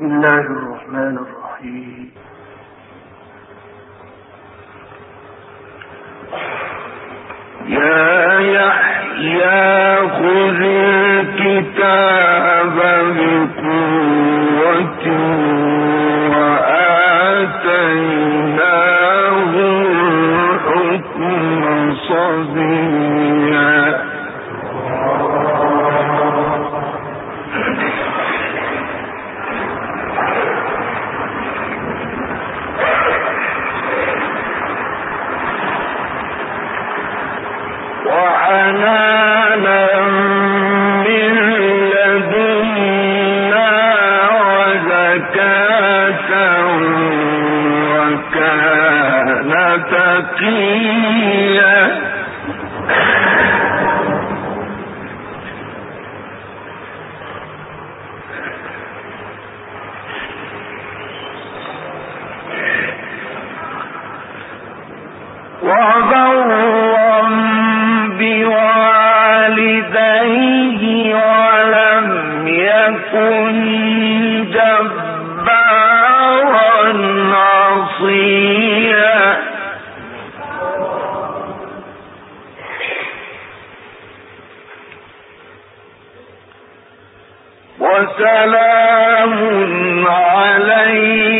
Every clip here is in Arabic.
بسم الله الرحمن الرحيم. يا يحيى خذ الكتاب بقوة وآتيناه الحكم صبيا المتقين وسلام عليكم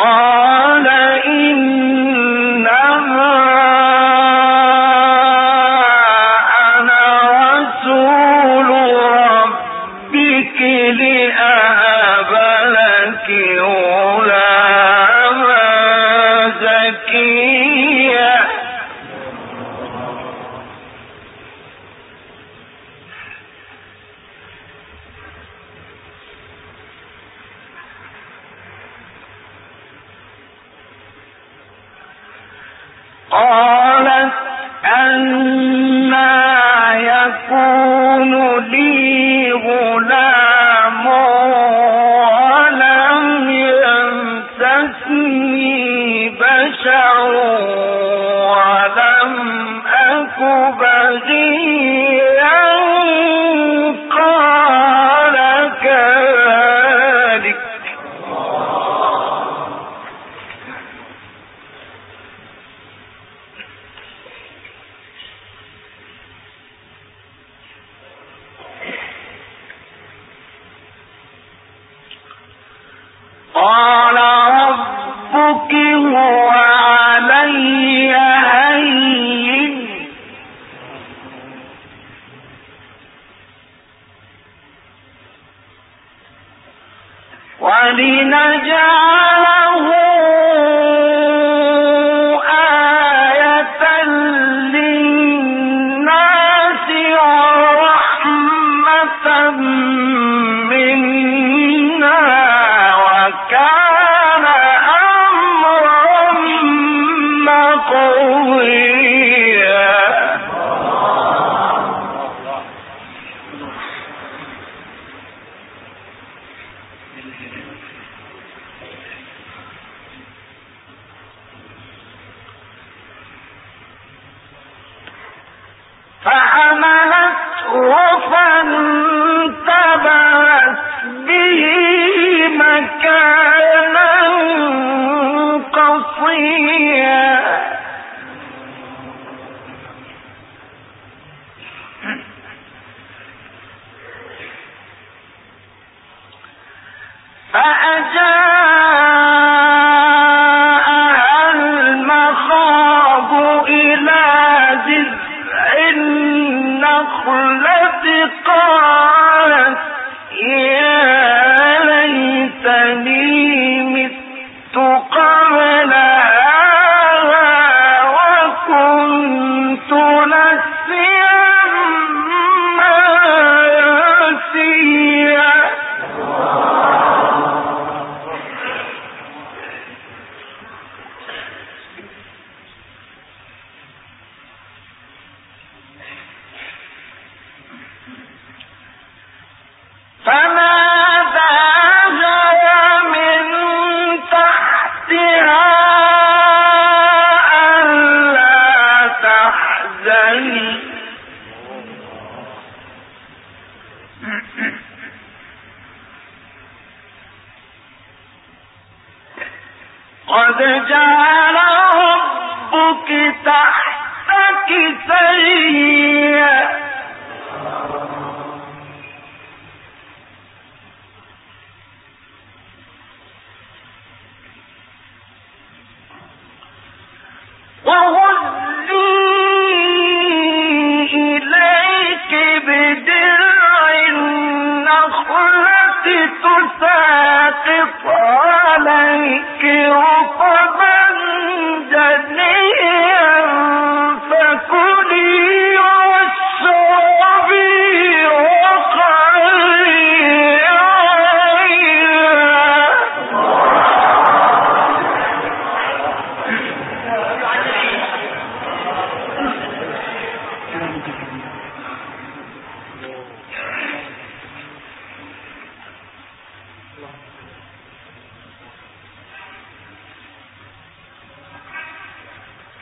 all بغيا ولنجعله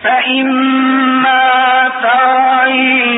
فإما ترين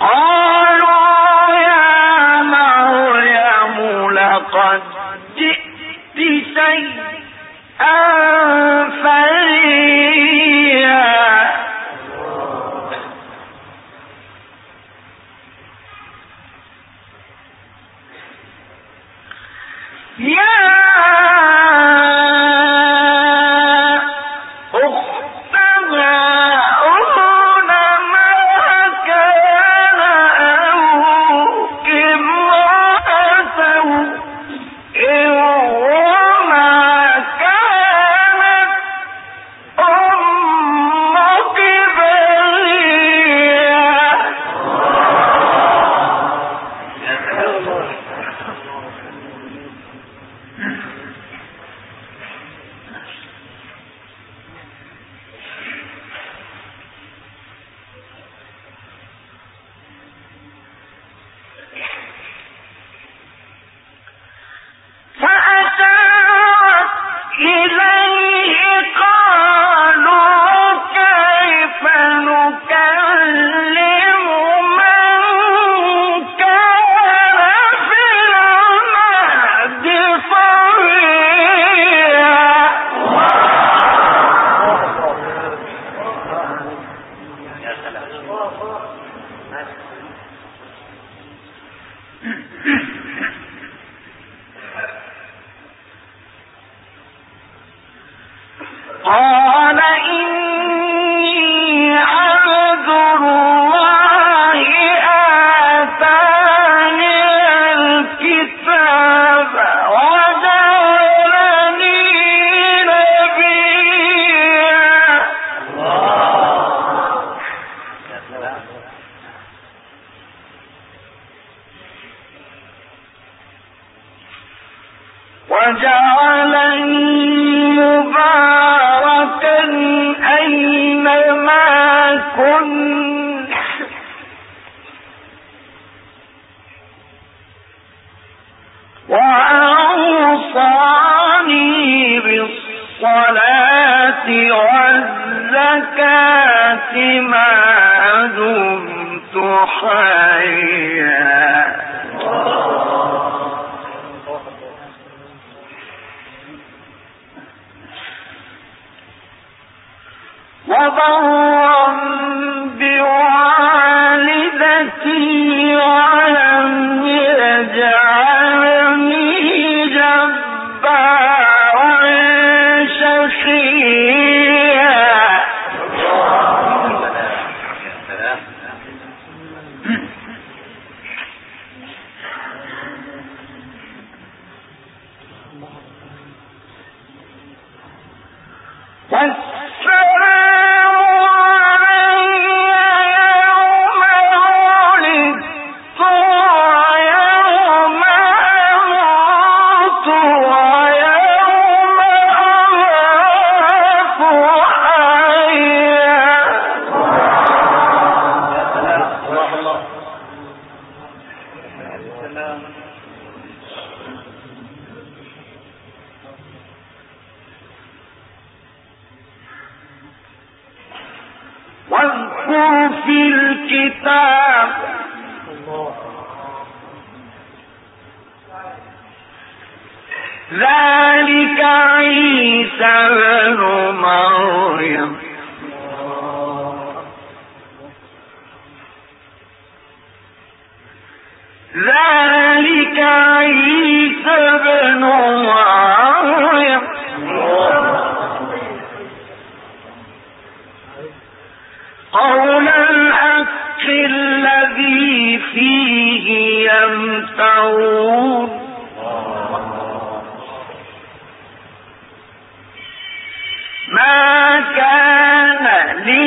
قالوا يا مريم لقد جئت شيئا ثلاثة كن. وأوصاني بالصلاة والزكاة ما دمت حيا. لكم في الكتاب ذلك عيسى بن مريم ذلك عيسى بن مريم قول الحق الذي فيه يمتعون ما كان لي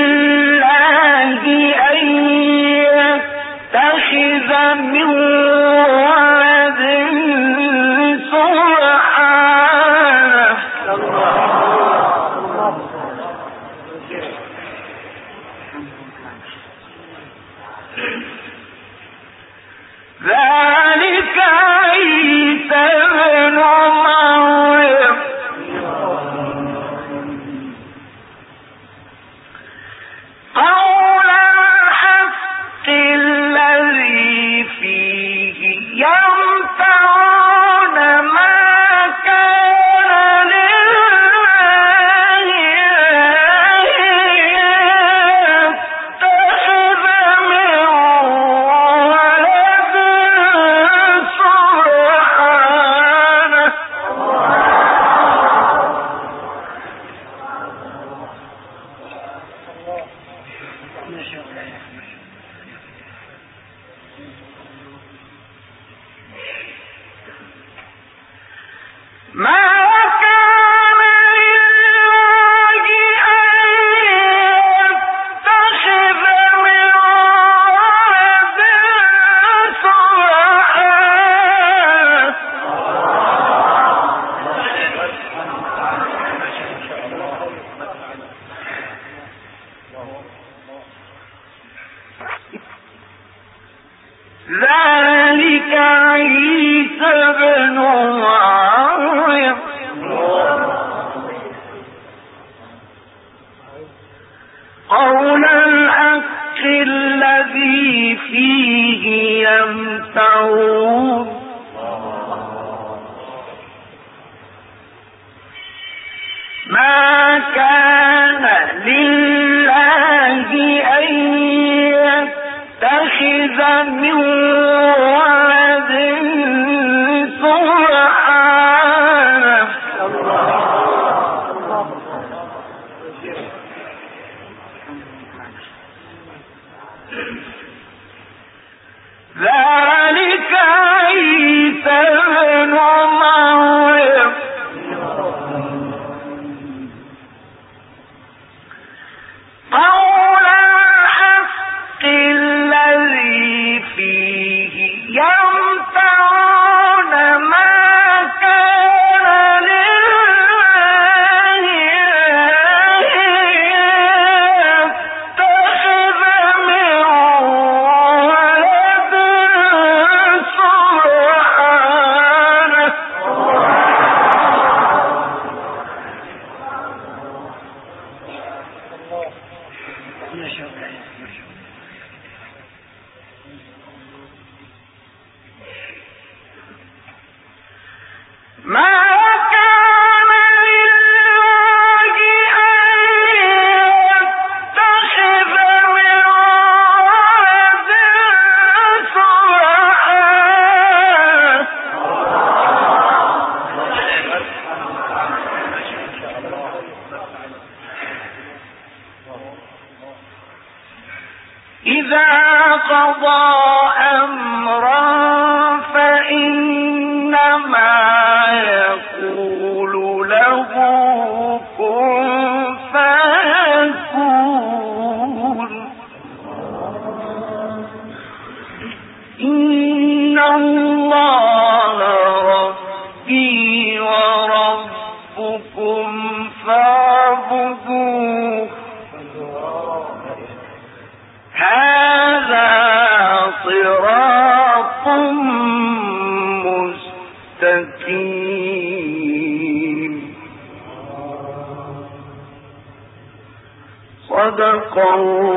صدق الله